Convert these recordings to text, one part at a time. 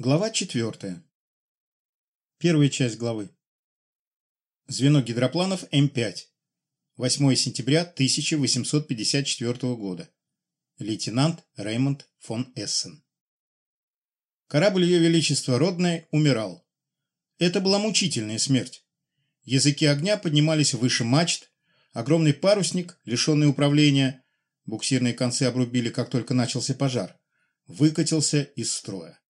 Глава 4. Первая часть главы. Звено гидропланов М5. 8 сентября 1854 года. Лейтенант Реймонд фон Эссен. Корабль Ее Величества Родное умирал. Это была мучительная смерть. Языки огня поднимались выше мачт, огромный парусник, лишенный управления, буксирные концы обрубили, как только начался пожар, выкатился из строя.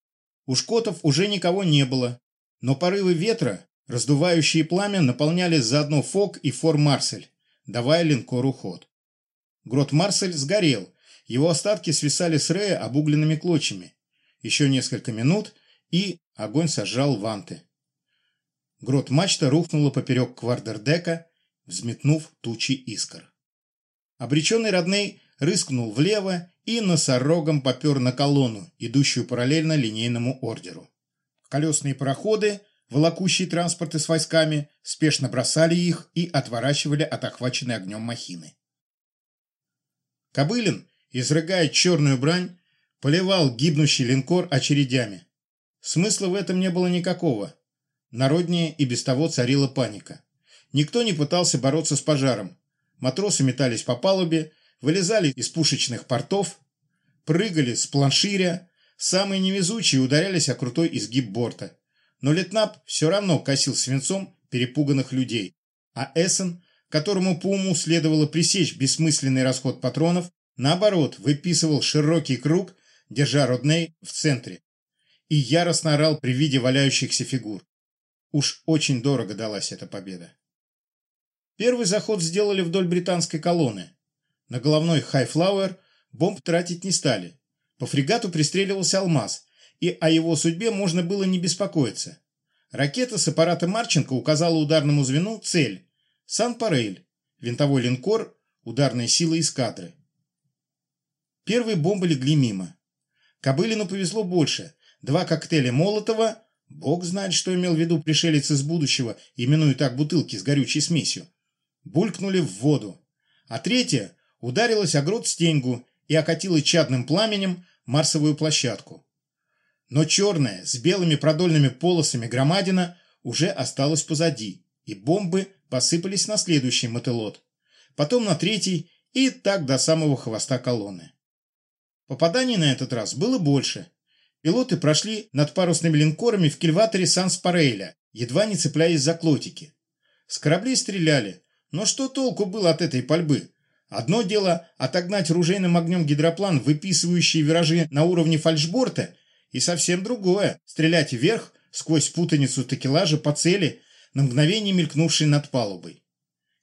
У шкотов уже никого не было, но порывы ветра, раздувающие пламя, наполняли заодно Фок и Фор Марсель, давая линкору ход. Грот Марсель сгорел, его остатки свисали с Рея обугленными клочьями. Еще несколько минут, и огонь сожрал ванты. Грот мачта рухнула поперек квардердека, взметнув тучи искр. Обреченный родный рыскнул влево и носорогом попер на колонну, идущую параллельно линейному ордеру. Колесные пароходы, волокущие транспорты с войсками, спешно бросали их и отворачивали от охваченной огнем махины. Кобылин, изрыгая черную брань, поливал гибнущий линкор очередями. Смысла в этом не было никакого. Народнее и без того царила паника. Никто не пытался бороться с пожаром. Матросы метались по палубе, вылезали из пушечных портов, прыгали с планширя, самые невезучие ударялись о крутой изгиб борта. Но Летнап все равно косил свинцом перепуганных людей, а Эссен, которому по уму следовало пресечь бессмысленный расход патронов, наоборот, выписывал широкий круг, держа Родней в центре, и яростно орал при виде валяющихся фигур. Уж очень дорого далась эта победа. Первый заход сделали вдоль британской колонны, на головной «Хайфлауэр» бомб тратить не стали. По фрегату пристреливался «Алмаз», и о его судьбе можно было не беспокоиться. Ракета с аппарата Марченко указала ударному звену цель – Сан-Парейль, винтовой линкор, ударная сила эскадры. Первые бомбы легли мимо. Кобылину повезло больше. Два коктейля Молотова, бог знает, что имел в виду пришелец из будущего, именуя так бутылки с горючей смесью, булькнули в воду. А третья ударилась о грот стеньгу и окатила чадным пламенем марсовую площадку. Но черная, с белыми продольными полосами громадина уже осталась позади, и бомбы посыпались на следующий мотылот, потом на третий и так до самого хвоста колонны. Попаданий на этот раз было больше. Пилоты прошли над парусными линкорами в кильваторе Санс-Парейля, едва не цепляясь за клотики. С кораблей стреляли, но что толку было от этой пальбы? Одно дело отогнать ружейным огнем гидроплан, выписывающий виражи на уровне фальшборта, и совсем другое – стрелять вверх сквозь путаницу такелажа по цели, на мгновение мелькнувшей над палубой.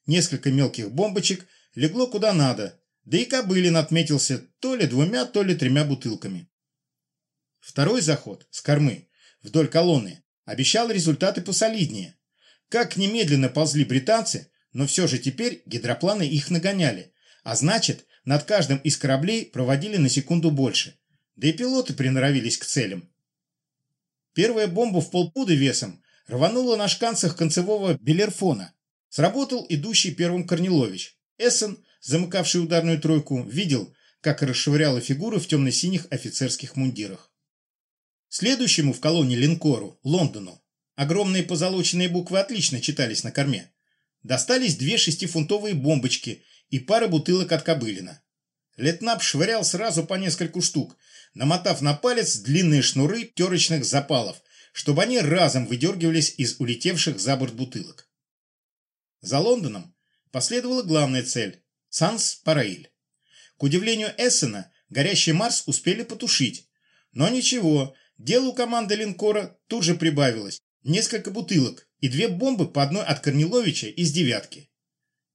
Несколько мелких бомбочек легло куда надо, да и Кобылин отметился то ли двумя, то ли тремя бутылками. Второй заход с кормы вдоль колонны обещал результаты посолиднее. Как немедленно ползли британцы, но все же теперь гидропланы их нагоняли, а значит, над каждым из кораблей проводили на секунду больше. Да и пилоты приноровились к целям. Первая бомба в полпуда весом рванула на шканцах концевого Белерфона. Сработал идущий первым Корнилович. Эссен, замыкавший ударную тройку, видел, как расшвыряла фигуры в темно-синих офицерских мундирах. Следующему в колонне линкору, Лондону, огромные позолоченные буквы отлично читались на корме, достались две шестифунтовые бомбочки и пара бутылок от Кобылина. Летнап швырял сразу по нескольку штук, намотав на палец длинные шнуры терочных запалов, чтобы они разом выдергивались из улетевших за борт бутылок. За Лондоном последовала главная цель – Санс-Параиль. К удивлению Эссена, горящий Марс успели потушить. Но ничего, делу команды линкора тут же прибавилось. Несколько бутылок и две бомбы по одной от Корниловича из девятки.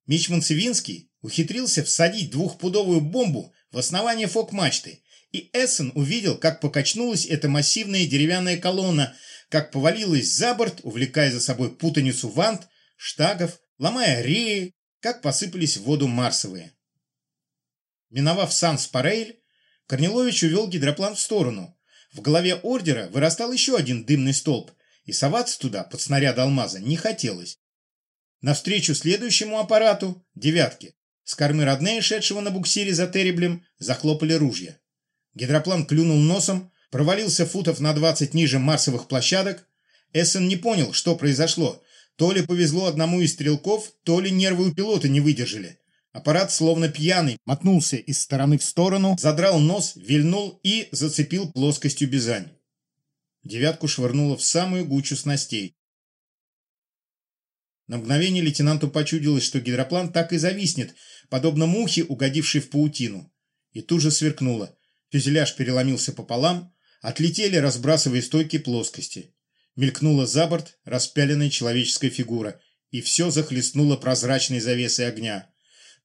Мичман Севинский ухитрился всадить двухпудовую бомбу в основание фок-мачты, и Эссен увидел, как покачнулась эта массивная деревянная колонна, как повалилась за борт, увлекая за собой путаницу вант, штагов, ломая реи, как посыпались в воду марсовые. Миновав Санс-Парейль, Корнилович увел гидроплан в сторону. В голове ордера вырастал еще один дымный столб, и соваться туда под снаряд алмаза не хотелось. Навстречу следующему аппарату, девятке, с кормы родные, шедшего на буксире за тереблем, захлопали ружья. Гидроплан клюнул носом, провалился футов на 20 ниже марсовых площадок. Эссен не понял, что произошло. То ли повезло одному из стрелков, то ли нервы у пилота не выдержали. Аппарат, словно пьяный, мотнулся из стороны в сторону, задрал нос, вильнул и зацепил плоскостью Бизань. Девятку швырнуло в самую гучу снастей. На мгновение лейтенанту почудилось, что гидроплан так и зависнет, подобно мухе, угодившей в паутину. И тут же сверкнуло. Фюзеляж переломился пополам, отлетели, разбрасывая стойки плоскости. Мелькнула за борт распяленная человеческая фигура, и все захлестнуло прозрачной завесой огня.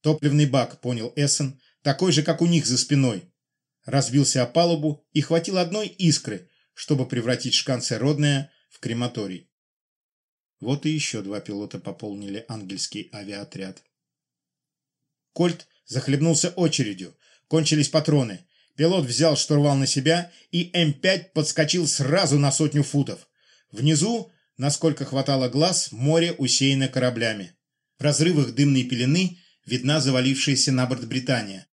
Топливный бак, понял Эссен, такой же, как у них за спиной. Разбился о палубу и хватило одной искры, чтобы превратить шканце родное в крематорий. Вот и еще два пилота пополнили ангельский авиаотряд. Кольт захлебнулся очередью. Кончились патроны. Пилот взял штурвал на себя, и М5 подскочил сразу на сотню футов. Внизу, насколько хватало глаз, море усеяно кораблями. В разрывах дымной пелены видна завалившаяся на борт Британия.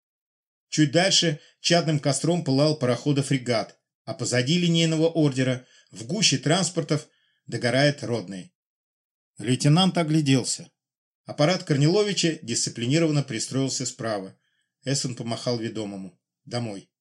Чуть дальше чадным костром пылал парохода-фрегат, а позади линейного ордера, в гуще транспортов, догорает родный. Лейтенант огляделся. Аппарат Корниловича дисциплинированно пристроился справа. Эссен помахал ведомому. Домой.